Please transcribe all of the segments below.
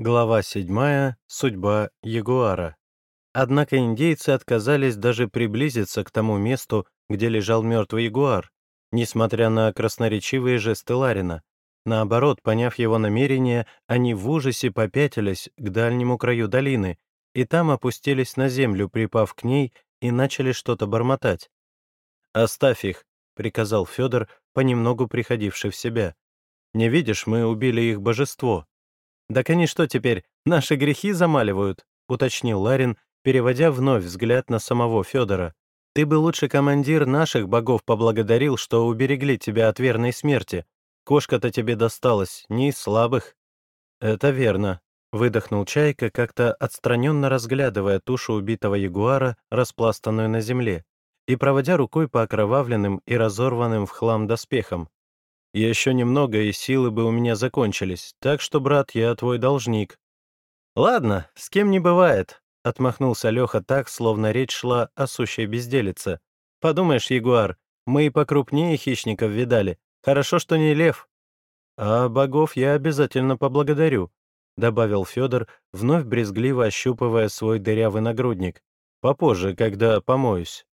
Глава 7. Судьба ягуара. Однако индейцы отказались даже приблизиться к тому месту, где лежал мертвый ягуар, несмотря на красноречивые жесты Ларина. Наоборот, поняв его намерение, они в ужасе попятились к дальнему краю долины, и там опустились на землю, припав к ней, и начали что-то бормотать. «Оставь их», — приказал Федор, понемногу приходивший в себя. «Не видишь, мы убили их божество». «Так они что теперь, наши грехи замаливают?» — уточнил Ларин, переводя вновь взгляд на самого Федора. «Ты бы лучше, командир, наших богов поблагодарил, что уберегли тебя от верной смерти. Кошка-то тебе досталась, не из слабых». «Это верно», — выдохнул Чайка, как-то отстраненно разглядывая тушу убитого ягуара, распластанную на земле, и проводя рукой по окровавленным и разорванным в хлам доспехам. Еще немного, и силы бы у меня закончились, так что, брат, я твой должник». «Ладно, с кем не бывает», — отмахнулся Леха так, словно речь шла о сущей безделице. «Подумаешь, Ягуар, мы и покрупнее хищников видали. Хорошо, что не лев». «А богов я обязательно поблагодарю», — добавил Федор, вновь брезгливо ощупывая свой дырявый нагрудник. «Попозже, когда помоюсь».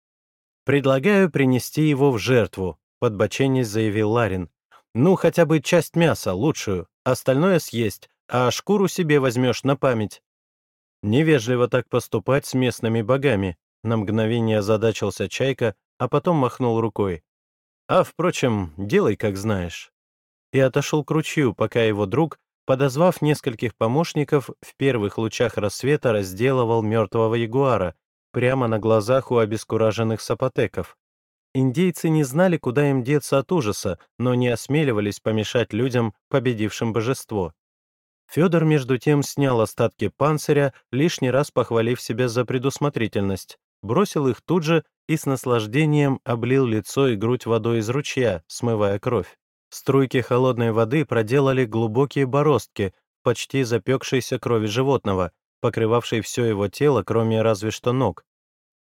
«Предлагаю принести его в жертву», — подбоченись заявил Ларин. Ну, хотя бы часть мяса, лучшую, остальное съесть, а шкуру себе возьмешь на память. Невежливо так поступать с местными богами, на мгновение озадачился Чайка, а потом махнул рукой. А, впрочем, делай, как знаешь. И отошел к ручью, пока его друг, подозвав нескольких помощников, в первых лучах рассвета разделывал мертвого ягуара прямо на глазах у обескураженных сапотеков. Индейцы не знали, куда им деться от ужаса, но не осмеливались помешать людям, победившим божество. Федор, между тем, снял остатки панциря, лишний раз похвалив себя за предусмотрительность, бросил их тут же и с наслаждением облил лицо и грудь водой из ручья, смывая кровь. Струйки холодной воды проделали глубокие бороздки почти запекшейся крови животного, покрывавшей все его тело, кроме разве что ног.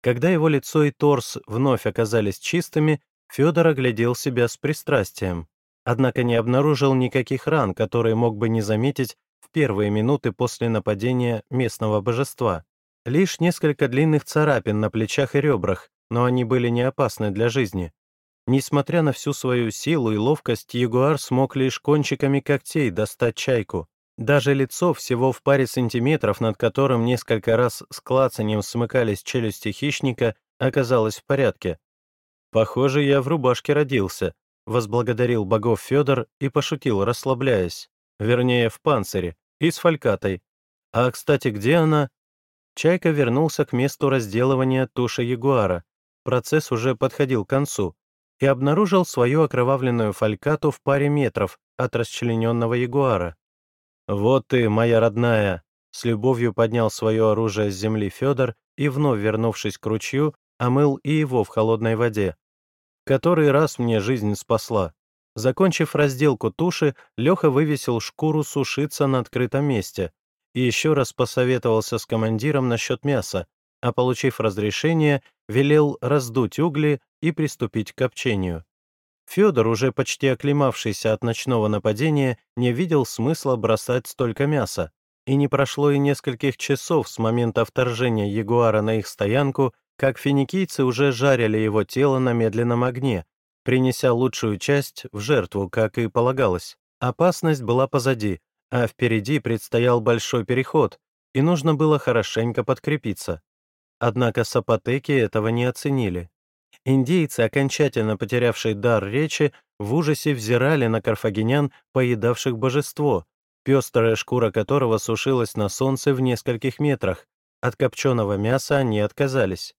Когда его лицо и торс вновь оказались чистыми, Федор оглядел себя с пристрастием, однако не обнаружил никаких ран, которые мог бы не заметить в первые минуты после нападения местного божества. Лишь несколько длинных царапин на плечах и ребрах, но они были не опасны для жизни. Несмотря на всю свою силу и ловкость, ягуар смог лишь кончиками когтей достать чайку. Даже лицо всего в паре сантиметров, над которым несколько раз с клацанием смыкались челюсти хищника, оказалось в порядке. «Похоже, я в рубашке родился», — возблагодарил богов Федор и пошутил, расслабляясь. Вернее, в панцире, и с фалькатой. «А, кстати, где она?» Чайка вернулся к месту разделывания туши ягуара. Процесс уже подходил к концу и обнаружил свою окровавленную фалькату в паре метров от расчлененного ягуара. «Вот ты, моя родная!» С любовью поднял свое оружие с земли Федор и, вновь вернувшись к ручью, омыл и его в холодной воде. Который раз мне жизнь спасла. Закончив разделку туши, Леха вывесил шкуру сушиться на открытом месте и еще раз посоветовался с командиром насчет мяса, а получив разрешение, велел раздуть угли и приступить к копчению. Федор, уже почти оклемавшийся от ночного нападения, не видел смысла бросать столько мяса, и не прошло и нескольких часов с момента вторжения ягуара на их стоянку, как финикийцы уже жарили его тело на медленном огне, принеся лучшую часть в жертву, как и полагалось. Опасность была позади, а впереди предстоял большой переход, и нужно было хорошенько подкрепиться. Однако сапотеки этого не оценили. Индейцы, окончательно потерявшие дар речи, в ужасе взирали на карфагенян, поедавших божество, пестрая шкура которого сушилась на солнце в нескольких метрах. От копченого мяса они отказались.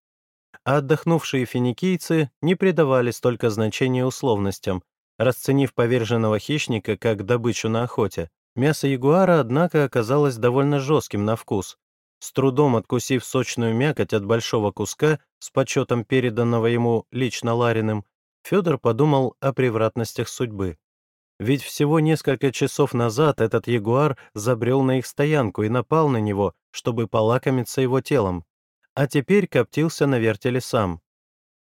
А отдохнувшие финикийцы не придавали столько значения условностям, расценив поверженного хищника как добычу на охоте. Мясо ягуара, однако, оказалось довольно жестким на вкус, с трудом откусив сочную мякоть от большого куска, с почетом переданного ему лично Лариным, Федор подумал о превратностях судьбы. Ведь всего несколько часов назад этот ягуар забрел на их стоянку и напал на него, чтобы полакомиться его телом. А теперь коптился на вертеле сам.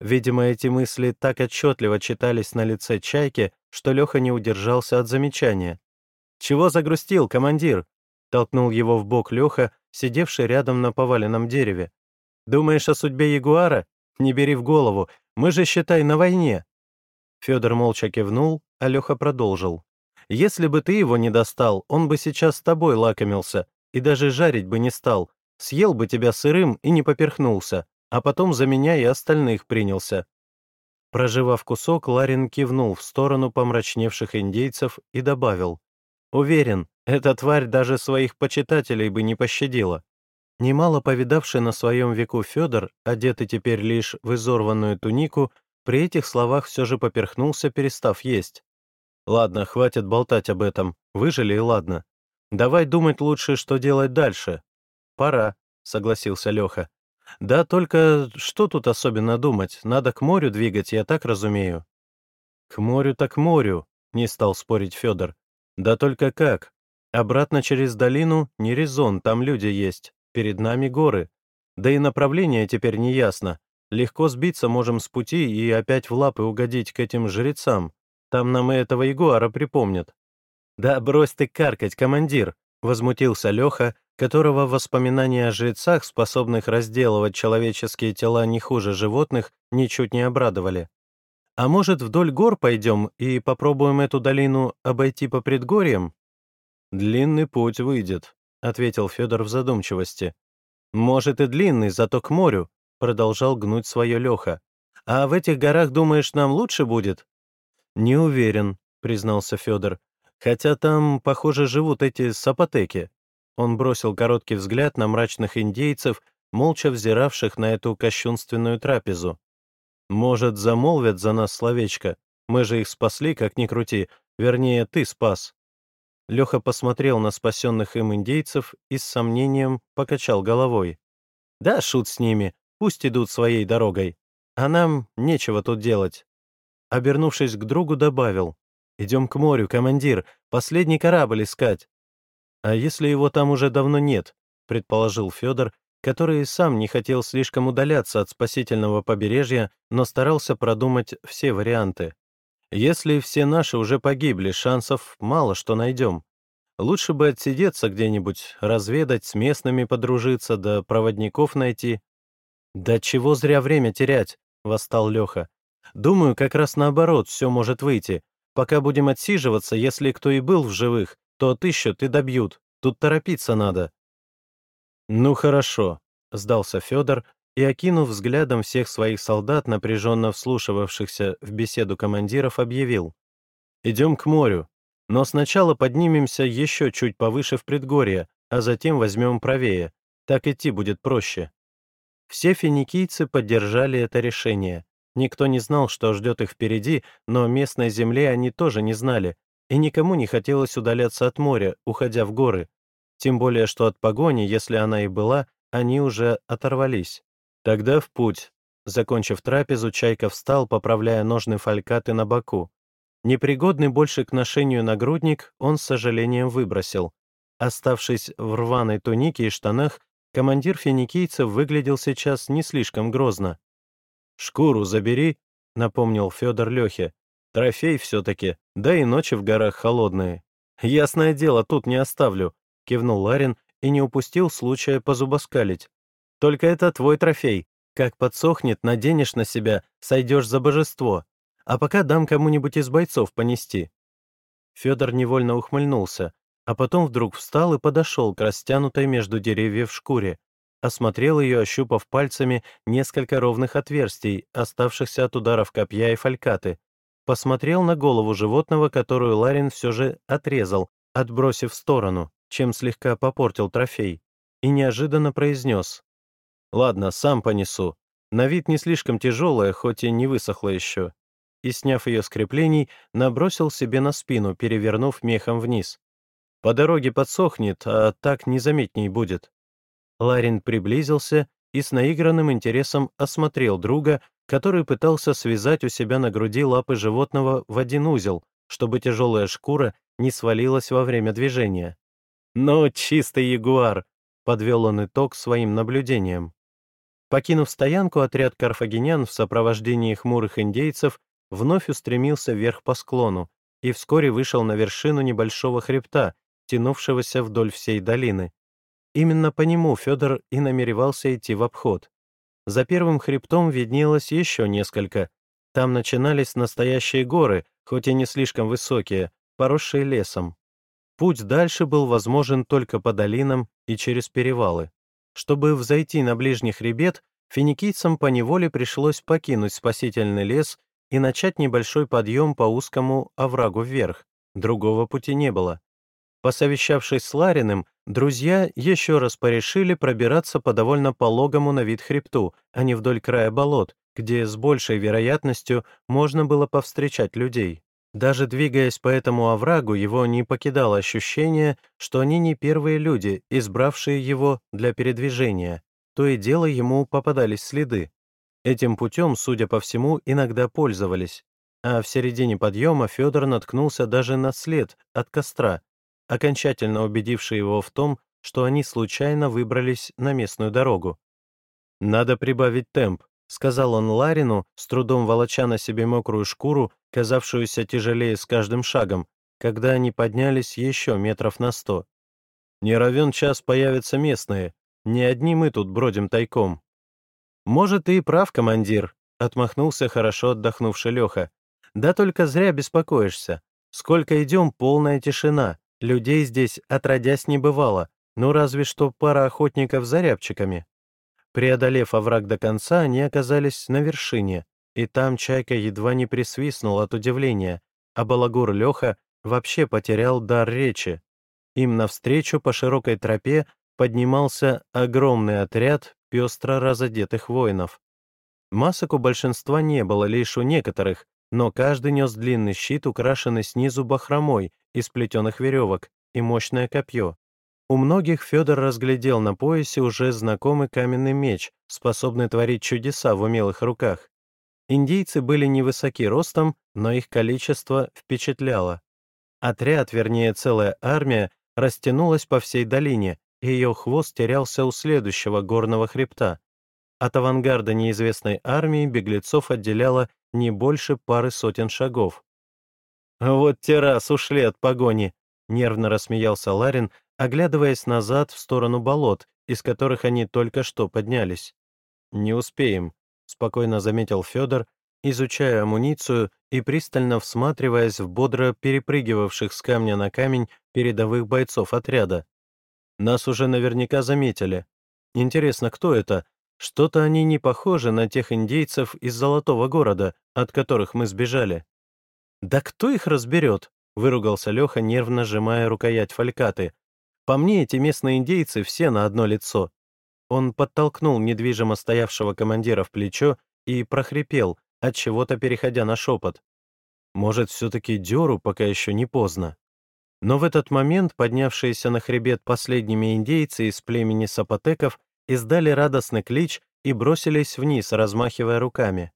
Видимо, эти мысли так отчетливо читались на лице Чайки, что Леха не удержался от замечания. «Чего загрустил, командир? — толкнул его в бок Леха, сидевший рядом на поваленном дереве. «Думаешь о судьбе Ягуара? Не бери в голову, мы же, считай, на войне». Федор молча кивнул, а Леха продолжил. «Если бы ты его не достал, он бы сейчас с тобой лакомился и даже жарить бы не стал, съел бы тебя сырым и не поперхнулся, а потом за меня и остальных принялся». Проживав кусок, Ларин кивнул в сторону помрачневших индейцев и добавил. «Уверен, эта тварь даже своих почитателей бы не пощадила». Немало повидавший на своем веку Федор, одетый теперь лишь в изорванную тунику, при этих словах все же поперхнулся, перестав есть. «Ладно, хватит болтать об этом. Выжили и ладно. Давай думать лучше, что делать дальше». «Пора», — согласился Леха. «Да, только что тут особенно думать? Надо к морю двигать, я так разумею». «К морю так к морю», — не стал спорить Федор. «Да только как? Обратно через долину не резон, там люди есть. Перед нами горы. Да и направление теперь не ясно. Легко сбиться можем с пути и опять в лапы угодить к этим жрецам. Там нам и этого ягуара припомнят». «Да брось ты каркать, командир!» — возмутился Леха, которого воспоминания о жрецах, способных разделывать человеческие тела не хуже животных, ничуть не обрадовали. «А может, вдоль гор пойдем и попробуем эту долину обойти по предгорьям?» «Длинный путь выйдет», — ответил Федор в задумчивости. «Может, и длинный, зато к морю», — продолжал гнуть свое Леха. «А в этих горах, думаешь, нам лучше будет?» «Не уверен», — признался Федор. «Хотя там, похоже, живут эти сапотеки». Он бросил короткий взгляд на мрачных индейцев, молча взиравших на эту кощунственную трапезу. «Может, замолвят за нас словечко? Мы же их спасли, как ни крути. Вернее, ты спас». Леха посмотрел на спасенных им индейцев и с сомнением покачал головой. «Да, шут с ними, пусть идут своей дорогой. А нам нечего тут делать». Обернувшись к другу, добавил. «Идем к морю, командир, последний корабль искать». «А если его там уже давно нет?» — предположил Федор, который сам не хотел слишком удаляться от спасительного побережья, но старался продумать все варианты. Если все наши уже погибли, шансов мало что найдем. Лучше бы отсидеться где-нибудь, разведать, с местными подружиться, да проводников найти. «Да чего зря время терять?» — восстал Леха. «Думаю, как раз наоборот, все может выйти. Пока будем отсиживаться, если кто и был в живых, то отыщут и добьют. Тут торопиться надо». «Ну хорошо», — сдался Федор, и, окинув взглядом всех своих солдат, напряженно вслушивавшихся в беседу командиров, объявил. «Идем к морю, но сначала поднимемся еще чуть повыше в предгорье, а затем возьмем правее. Так идти будет проще». Все финикийцы поддержали это решение. Никто не знал, что ждет их впереди, но местной земли они тоже не знали, и никому не хотелось удаляться от моря, уходя в горы. Тем более, что от погони, если она и была, они уже оторвались. Тогда в путь. Закончив трапезу, Чайка встал, поправляя ножны фалькаты на боку. Непригодный больше к ношению нагрудник он с сожалением выбросил. Оставшись в рваной тунике и штанах, командир финикийцев выглядел сейчас не слишком грозно. «Шкуру забери», — напомнил Федор Лехе. «Трофей все-таки, да и ночи в горах холодные». «Ясное дело, тут не оставлю», — кивнул Ларин и не упустил случая позубоскалить. Только это твой трофей. Как подсохнет, наденешь на себя, сойдешь за божество. А пока дам кому-нибудь из бойцов понести». Федор невольно ухмыльнулся, а потом вдруг встал и подошел к растянутой между деревьев шкуре, осмотрел ее, ощупав пальцами несколько ровных отверстий, оставшихся от ударов копья и фалькаты, посмотрел на голову животного, которую Ларин все же отрезал, отбросив в сторону, чем слегка попортил трофей, и неожиданно произнес Ладно, сам понесу. На вид не слишком тяжелая, хоть и не высохла еще. И, сняв ее с креплений, набросил себе на спину, перевернув мехом вниз. По дороге подсохнет, а так незаметней будет. Ларин приблизился и с наигранным интересом осмотрел друга, который пытался связать у себя на груди лапы животного в один узел, чтобы тяжелая шкура не свалилась во время движения. «Ну, чистый ягуар!» — подвел он итог своим наблюдениям. Покинув стоянку, отряд карфагенян в сопровождении хмурых индейцев вновь устремился вверх по склону и вскоре вышел на вершину небольшого хребта, тянувшегося вдоль всей долины. Именно по нему Федор и намеревался идти в обход. За первым хребтом виднелось еще несколько. Там начинались настоящие горы, хоть и не слишком высокие, поросшие лесом. Путь дальше был возможен только по долинам и через перевалы. Чтобы взойти на ближний хребет, финикийцам поневоле пришлось покинуть спасительный лес и начать небольшой подъем по узкому оврагу вверх. Другого пути не было. Посовещавшись с Лариным, друзья еще раз порешили пробираться по довольно пологому на вид хребту, а не вдоль края болот, где с большей вероятностью можно было повстречать людей. Даже двигаясь по этому оврагу, его не покидало ощущение, что они не первые люди, избравшие его для передвижения. То и дело ему попадались следы. Этим путем, судя по всему, иногда пользовались. А в середине подъема Федор наткнулся даже на след от костра, окончательно убедивший его в том, что они случайно выбрались на местную дорогу. «Надо прибавить темп», — сказал он Ларину, с трудом волоча на себе мокрую шкуру, казавшуюся тяжелее с каждым шагом, когда они поднялись еще метров на сто. «Не равен час появятся местные, не одни мы тут бродим тайком». «Может, ты и прав, командир», — отмахнулся хорошо отдохнувший Леха. «Да только зря беспокоишься. Сколько идем, полная тишина. Людей здесь отродясь не бывало, ну разве что пара охотников за рябчиками. Преодолев овраг до конца, они оказались на вершине, и там Чайка едва не присвистнул от удивления, а балагур Леха вообще потерял дар речи. Им навстречу по широкой тропе поднимался огромный отряд пестро разодетых воинов. Масок у большинства не было, лишь у некоторых, но каждый нес длинный щит, украшенный снизу бахромой из плетеных веревок, и мощное копье. У многих Федор разглядел на поясе уже знакомый каменный меч, способный творить чудеса в умелых руках. Индийцы были невысоки ростом, но их количество впечатляло. Отряд, вернее целая армия, растянулась по всей долине, и ее хвост терялся у следующего горного хребта. От авангарда неизвестной армии беглецов отделяло не больше пары сотен шагов. «Вот те раз ушли от погони», — нервно рассмеялся Ларин, оглядываясь назад в сторону болот, из которых они только что поднялись. «Не успеем», — спокойно заметил Федор, изучая амуницию и пристально всматриваясь в бодро перепрыгивавших с камня на камень передовых бойцов отряда. «Нас уже наверняка заметили. Интересно, кто это? Что-то они не похожи на тех индейцев из Золотого города, от которых мы сбежали». «Да кто их разберет?» — выругался Леха, нервно сжимая рукоять фалькаты. «По мне, эти местные индейцы все на одно лицо». Он подтолкнул недвижимо стоявшего командира в плечо и прохрипел, от чего то переходя на шепот. «Может, все-таки деру, пока еще не поздно?» Но в этот момент поднявшиеся на хребет последними индейцы из племени сапотеков издали радостный клич и бросились вниз, размахивая руками.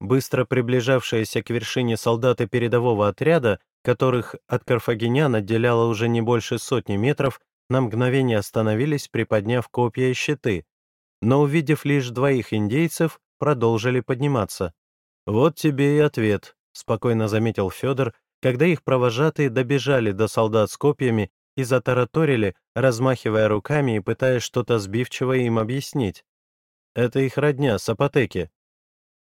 Быстро приближавшиеся к вершине солдаты передового отряда, которых от карфагенян отделяло уже не больше сотни метров, на мгновение остановились, приподняв копья и щиты, но, увидев лишь двоих индейцев, продолжили подниматься. «Вот тебе и ответ», — спокойно заметил Федор, когда их провожатые добежали до солдат с копьями и затараторили, размахивая руками и пытаясь что-то сбивчиво им объяснить. «Это их родня, сапотеки.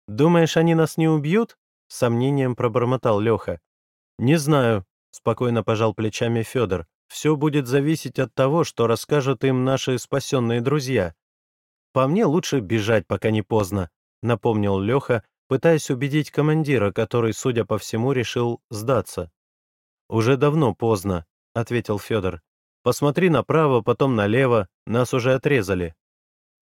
«Думаешь, они нас не убьют?» — сомнением пробормотал Леха. «Не знаю», — спокойно пожал плечами Федор. «Все будет зависеть от того, что расскажут им наши спасенные друзья. По мне лучше бежать, пока не поздно», — напомнил Леха, пытаясь убедить командира, который, судя по всему, решил сдаться. «Уже давно поздно», — ответил Федор. «Посмотри направо, потом налево, нас уже отрезали».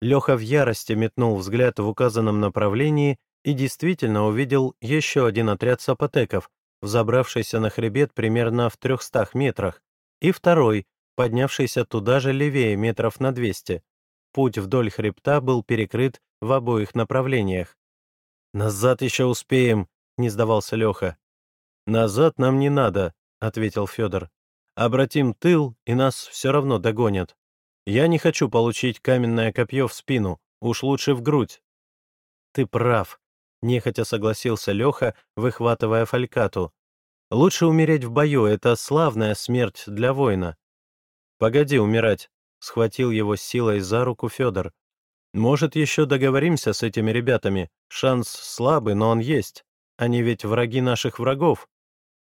Леха в ярости метнул взгляд в указанном направлении и действительно увидел еще один отряд сапотеков, взобравшийся на хребет примерно в 300 метрах, и второй, поднявшийся туда же левее метров на 200. Путь вдоль хребта был перекрыт в обоих направлениях. «Назад еще успеем», — не сдавался Леха. «Назад нам не надо», — ответил Федор. «Обратим тыл, и нас все равно догонят. Я не хочу получить каменное копье в спину, уж лучше в грудь». «Ты прав», Нехотя согласился Леха, выхватывая фалькату. «Лучше умереть в бою, это славная смерть для воина. «Погоди умирать», — схватил его силой за руку Федор. «Может, еще договоримся с этими ребятами? Шанс слабый, но он есть. Они ведь враги наших врагов».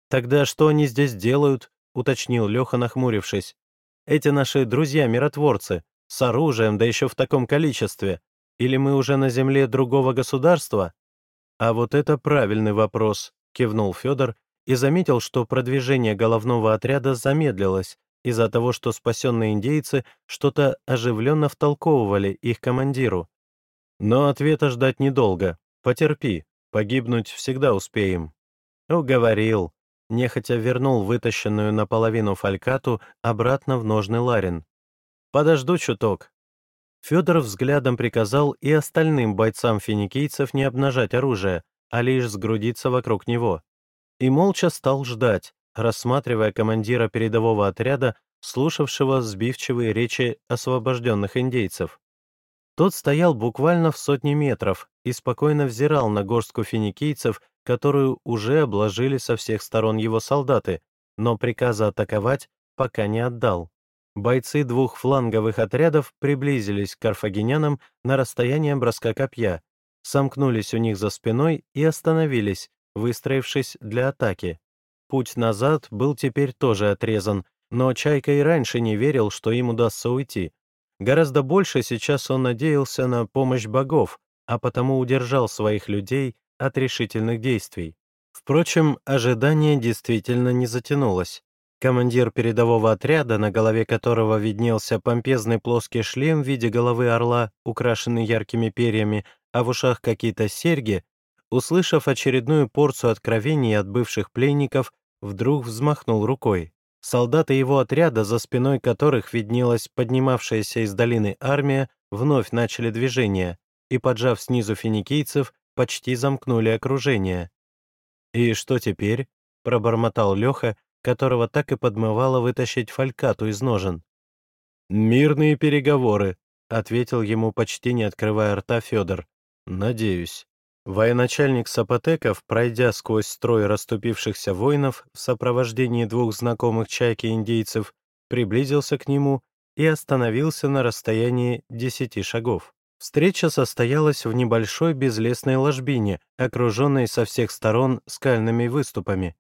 «Тогда что они здесь делают?» — уточнил Леха, нахмурившись. «Эти наши друзья-миротворцы, с оружием, да еще в таком количестве. Или мы уже на земле другого государства?» «А вот это правильный вопрос», — кивнул Федор и заметил, что продвижение головного отряда замедлилось из-за того, что спасенные индейцы что-то оживленно втолковывали их командиру. Но ответа ждать недолго. Потерпи, погибнуть всегда успеем. Уговорил. Нехотя вернул вытащенную наполовину фалькату обратно в ножны Ларин. Подожду чуток. Федор взглядом приказал и остальным бойцам финикийцев не обнажать оружие, а лишь сгрудиться вокруг него. И молча стал ждать, рассматривая командира передового отряда, слушавшего сбивчивые речи освобожденных индейцев. Тот стоял буквально в сотне метров и спокойно взирал на горстку финикийцев, которую уже обложили со всех сторон его солдаты, но приказа атаковать пока не отдал. Бойцы двух фланговых отрядов приблизились к карфагенянам на расстояние броска копья, сомкнулись у них за спиной и остановились, выстроившись для атаки. Путь назад был теперь тоже отрезан, но Чайка и раньше не верил, что им удастся уйти. Гораздо больше сейчас он надеялся на помощь богов, а потому удержал своих людей от решительных действий. Впрочем, ожидание действительно не затянулось. Командир передового отряда, на голове которого виднелся помпезный плоский шлем в виде головы орла, украшенный яркими перьями, а в ушах какие-то серьги, услышав очередную порцию откровений от бывших пленников, вдруг взмахнул рукой. Солдаты его отряда, за спиной которых виднелась поднимавшаяся из долины армия, вновь начали движение и, поджав снизу финикийцев, почти замкнули окружение. «И что теперь?» — пробормотал Леха, которого так и подмывало вытащить фалькату из ножен. «Мирные переговоры», — ответил ему, почти не открывая рта Федор. «Надеюсь». Военачальник Сапотеков, пройдя сквозь строй расступившихся воинов в сопровождении двух знакомых чайки индейцев, приблизился к нему и остановился на расстоянии десяти шагов. Встреча состоялась в небольшой безлесной ложбине, окруженной со всех сторон скальными выступами.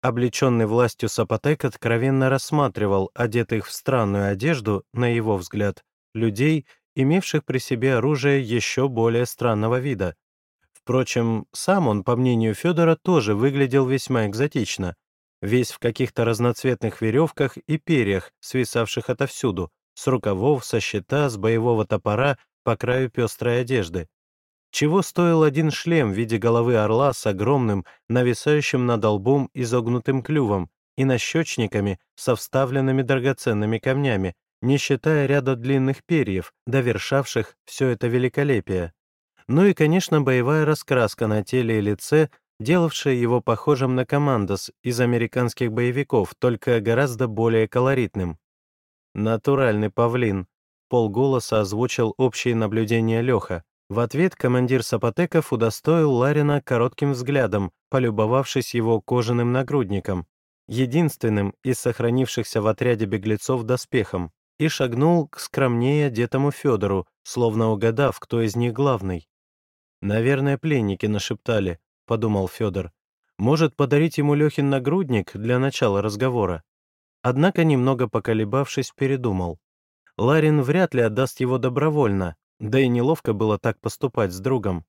Облеченный властью Сапотек откровенно рассматривал одетых в странную одежду, на его взгляд, людей, имевших при себе оружие еще более странного вида. Впрочем, сам он, по мнению Федора, тоже выглядел весьма экзотично, весь в каких-то разноцветных веревках и перьях, свисавших отовсюду, с рукавов, со щита, с боевого топора по краю пестрой одежды. Чего стоил один шлем в виде головы орла с огромным, нависающим над лбом изогнутым клювом и нащечниками со вставленными драгоценными камнями, не считая ряда длинных перьев, довершавших все это великолепие. Ну и, конечно, боевая раскраска на теле и лице, делавшая его похожим на командос из американских боевиков, только гораздо более колоритным. «Натуральный павлин», — полголоса озвучил общие наблюдения Леха. В ответ командир Сапотеков удостоил Ларина коротким взглядом, полюбовавшись его кожаным нагрудником, единственным из сохранившихся в отряде беглецов доспехом, и шагнул к скромнее одетому Федору, словно угадав, кто из них главный. «Наверное, пленники нашептали», — подумал Федор. «Может, подарить ему Лехин нагрудник для начала разговора?» Однако, немного поколебавшись, передумал. Ларин вряд ли отдаст его добровольно, да и неловко было так поступать с другом.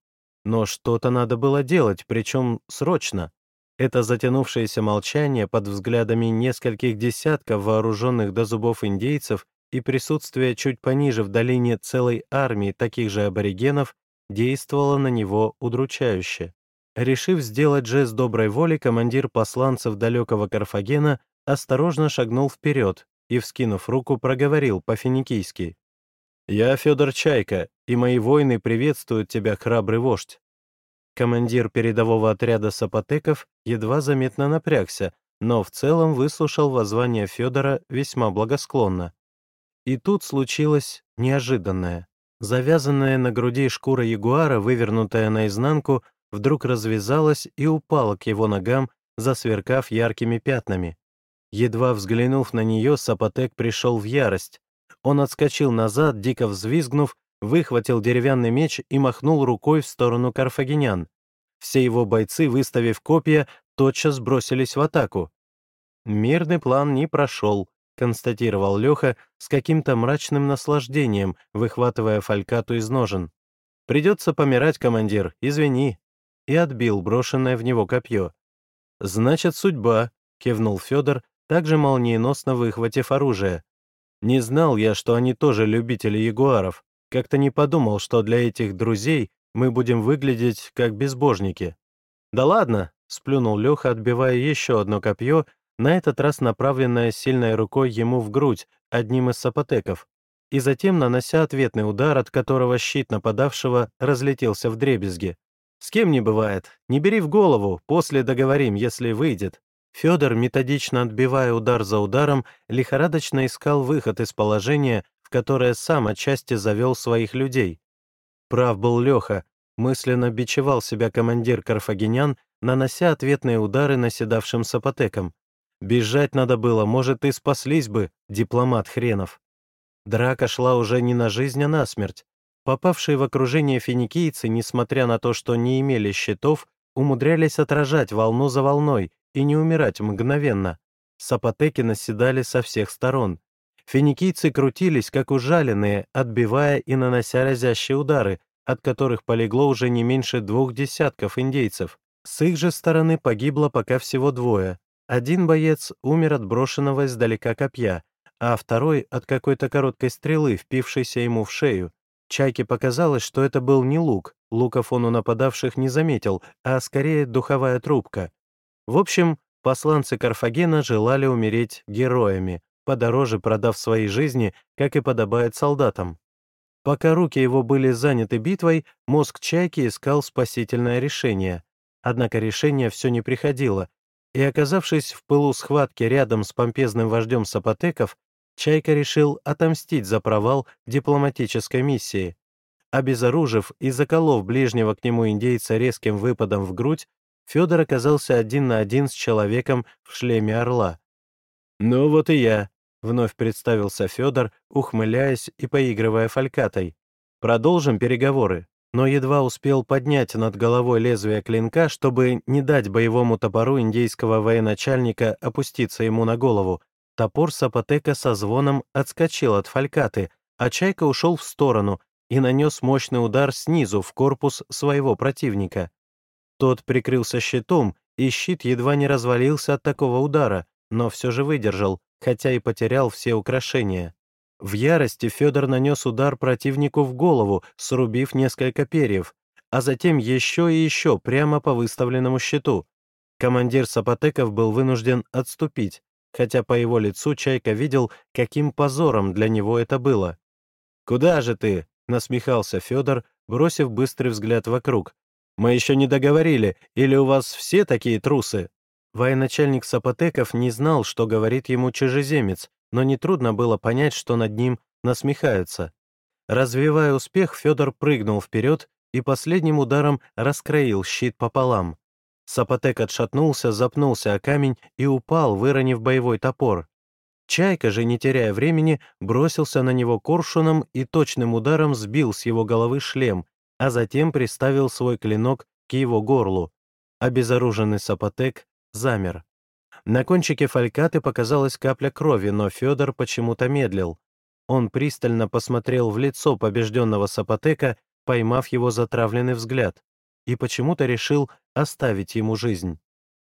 Но что-то надо было делать, причем срочно. Это затянувшееся молчание под взглядами нескольких десятков вооруженных до зубов индейцев и присутствие чуть пониже в долине целой армии таких же аборигенов действовало на него удручающе. Решив сделать жест доброй воли, командир посланцев далекого Карфагена осторожно шагнул вперед и, вскинув руку, проговорил по-финикийски. «Я Федор Чайка, и мои воины приветствуют тебя, храбрый вождь». Командир передового отряда сапотеков едва заметно напрягся, но в целом выслушал воззвание Федора весьма благосклонно. И тут случилось неожиданное. Завязанная на груди шкура ягуара, вывернутая наизнанку, вдруг развязалась и упала к его ногам, засверкав яркими пятнами. Едва взглянув на нее, Сапотек пришел в ярость. Он отскочил назад, дико взвизгнув, выхватил деревянный меч и махнул рукой в сторону карфагенян. Все его бойцы, выставив копья, тотчас бросились в атаку. «Мирный план не прошел», — констатировал Леха с каким-то мрачным наслаждением, выхватывая фалькату из ножен. «Придется помирать, командир, извини», и отбил брошенное в него копье. «Значит, судьба», — кивнул Федор, также молниеносно выхватив оружие. «Не знал я, что они тоже любители ягуаров. Как-то не подумал, что для этих друзей мы будем выглядеть как безбожники». «Да ладно», — сплюнул Леха, отбивая еще одно копье, на этот раз направленное сильной рукой ему в грудь, одним из сапотеков, и затем нанося ответный удар, от которого щит нападавшего разлетелся в дребезги. «С кем не бывает. Не бери в голову, после договорим, если выйдет». Федор, методично отбивая удар за ударом, лихорадочно искал выход из положения, в которое сам отчасти завел своих людей. Прав был Леха, мысленно бичевал себя командир карфагенян, нанося ответные удары наседавшим сапотекам. Бежать надо было, может, и спаслись бы, дипломат хренов. Драка шла уже не на жизнь, а на смерть. Попавшие в окружение финикийцы, несмотря на то, что не имели щитов, умудрялись отражать волну за волной и не умирать мгновенно. Сапотеки наседали со всех сторон. Финикийцы крутились, как ужаленные, отбивая и нанося разящие удары, от которых полегло уже не меньше двух десятков индейцев. С их же стороны погибло пока всего двое. Один боец умер от брошенного издалека копья, а второй — от какой-то короткой стрелы, впившейся ему в шею. Чайке показалось, что это был не лук, луков он у нападавших не заметил, а скорее духовая трубка. В общем, посланцы Карфагена желали умереть героями, подороже продав свои жизни, как и подобает солдатам. Пока руки его были заняты битвой, мозг Чайки искал спасительное решение. Однако решение все не приходило, и, оказавшись в пылу схватки рядом с помпезным вождем сапотеков, Чайка решил отомстить за провал дипломатической миссии. Обезоружив и заколов ближнего к нему индейца резким выпадом в грудь, Федор оказался один на один с человеком в шлеме орла. «Ну вот и я», — вновь представился Федор, ухмыляясь и поигрывая фалькатой. «Продолжим переговоры» но едва успел поднять над головой лезвие клинка, чтобы не дать боевому топору индейского военачальника опуститься ему на голову, Топор Сапотека со звоном отскочил от фалькаты, а Чайка ушел в сторону и нанес мощный удар снизу в корпус своего противника. Тот прикрылся щитом, и щит едва не развалился от такого удара, но все же выдержал, хотя и потерял все украшения. В ярости Федор нанес удар противнику в голову, срубив несколько перьев, а затем еще и еще прямо по выставленному щиту. Командир Сапотеков был вынужден отступить, хотя по его лицу Чайка видел, каким позором для него это было. «Куда же ты?» — насмехался Федор, бросив быстрый взгляд вокруг. «Мы еще не договорили, или у вас все такие трусы?» Военачальник Сапотеков не знал, что говорит ему чужеземец, но нетрудно было понять, что над ним насмехаются. Развивая успех, Федор прыгнул вперед и последним ударом раскроил щит пополам. Сапотек отшатнулся, запнулся о камень и упал, выронив боевой топор. Чайка же, не теряя времени, бросился на него коршуном и точным ударом сбил с его головы шлем, а затем приставил свой клинок к его горлу. Обезоруженный Сапотек замер. На кончике фалькаты показалась капля крови, но Федор почему-то медлил. Он пристально посмотрел в лицо побежденного Сапотека, поймав его затравленный взгляд и почему-то решил оставить ему жизнь.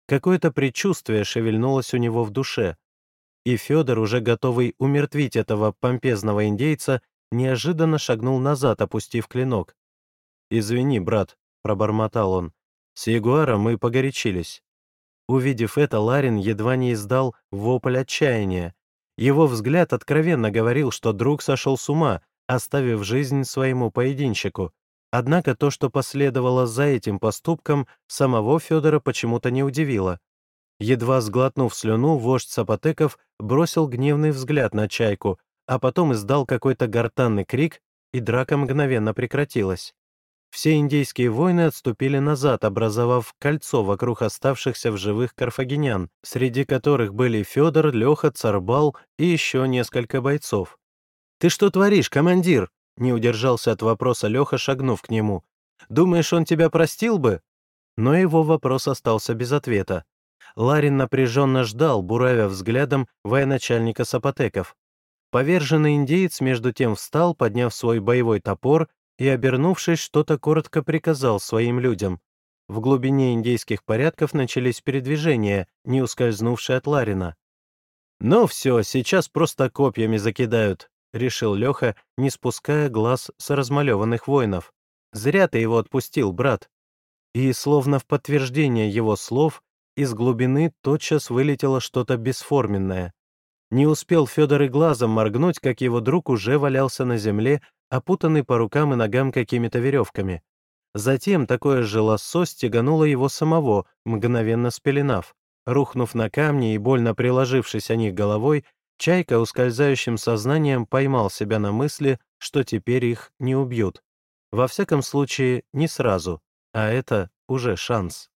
Какое-то предчувствие шевельнулось у него в душе, и Федор, уже готовый умертвить этого помпезного индейца, неожиданно шагнул назад, опустив клинок. «Извини, брат», — пробормотал он, — «с Ягуаром мы погорячились». Увидев это, Ларин едва не издал вопль отчаяния. Его взгляд откровенно говорил, что друг сошел с ума, оставив жизнь своему поединщику, Однако то, что последовало за этим поступком, самого Федора почему-то не удивило. Едва сглотнув слюну, вождь Сапотеков бросил гневный взгляд на чайку, а потом издал какой-то гортанный крик, и драка мгновенно прекратилась. Все индейские воины отступили назад, образовав кольцо вокруг оставшихся в живых карфагенян, среди которых были Федор, Леха, Царбал и еще несколько бойцов. «Ты что творишь, командир?» — не удержался от вопроса Леха, шагнув к нему. «Думаешь, он тебя простил бы?» Но его вопрос остался без ответа. Ларин напряженно ждал, буравя взглядом военачальника Сапотеков. Поверженный индеец между тем встал, подняв свой боевой топор и, обернувшись, что-то коротко приказал своим людям. В глубине индейских порядков начались передвижения, не ускользнувшие от Ларина. «Ну все, сейчас просто копьями закидают», — решил Леха, не спуская глаз с размалеванных воинов. «Зря ты его отпустил, брат». И, словно в подтверждение его слов, из глубины тотчас вылетело что-то бесформенное. Не успел Федор и глазом моргнуть, как его друг уже валялся на земле, опутанный по рукам и ногам какими-то веревками. Затем такое же лассо стегануло его самого, мгновенно спеленав. Рухнув на камни и больно приложившись о них головой, Чайка ускользающим сознанием поймал себя на мысли, что теперь их не убьют. Во всяком случае, не сразу, а это уже шанс.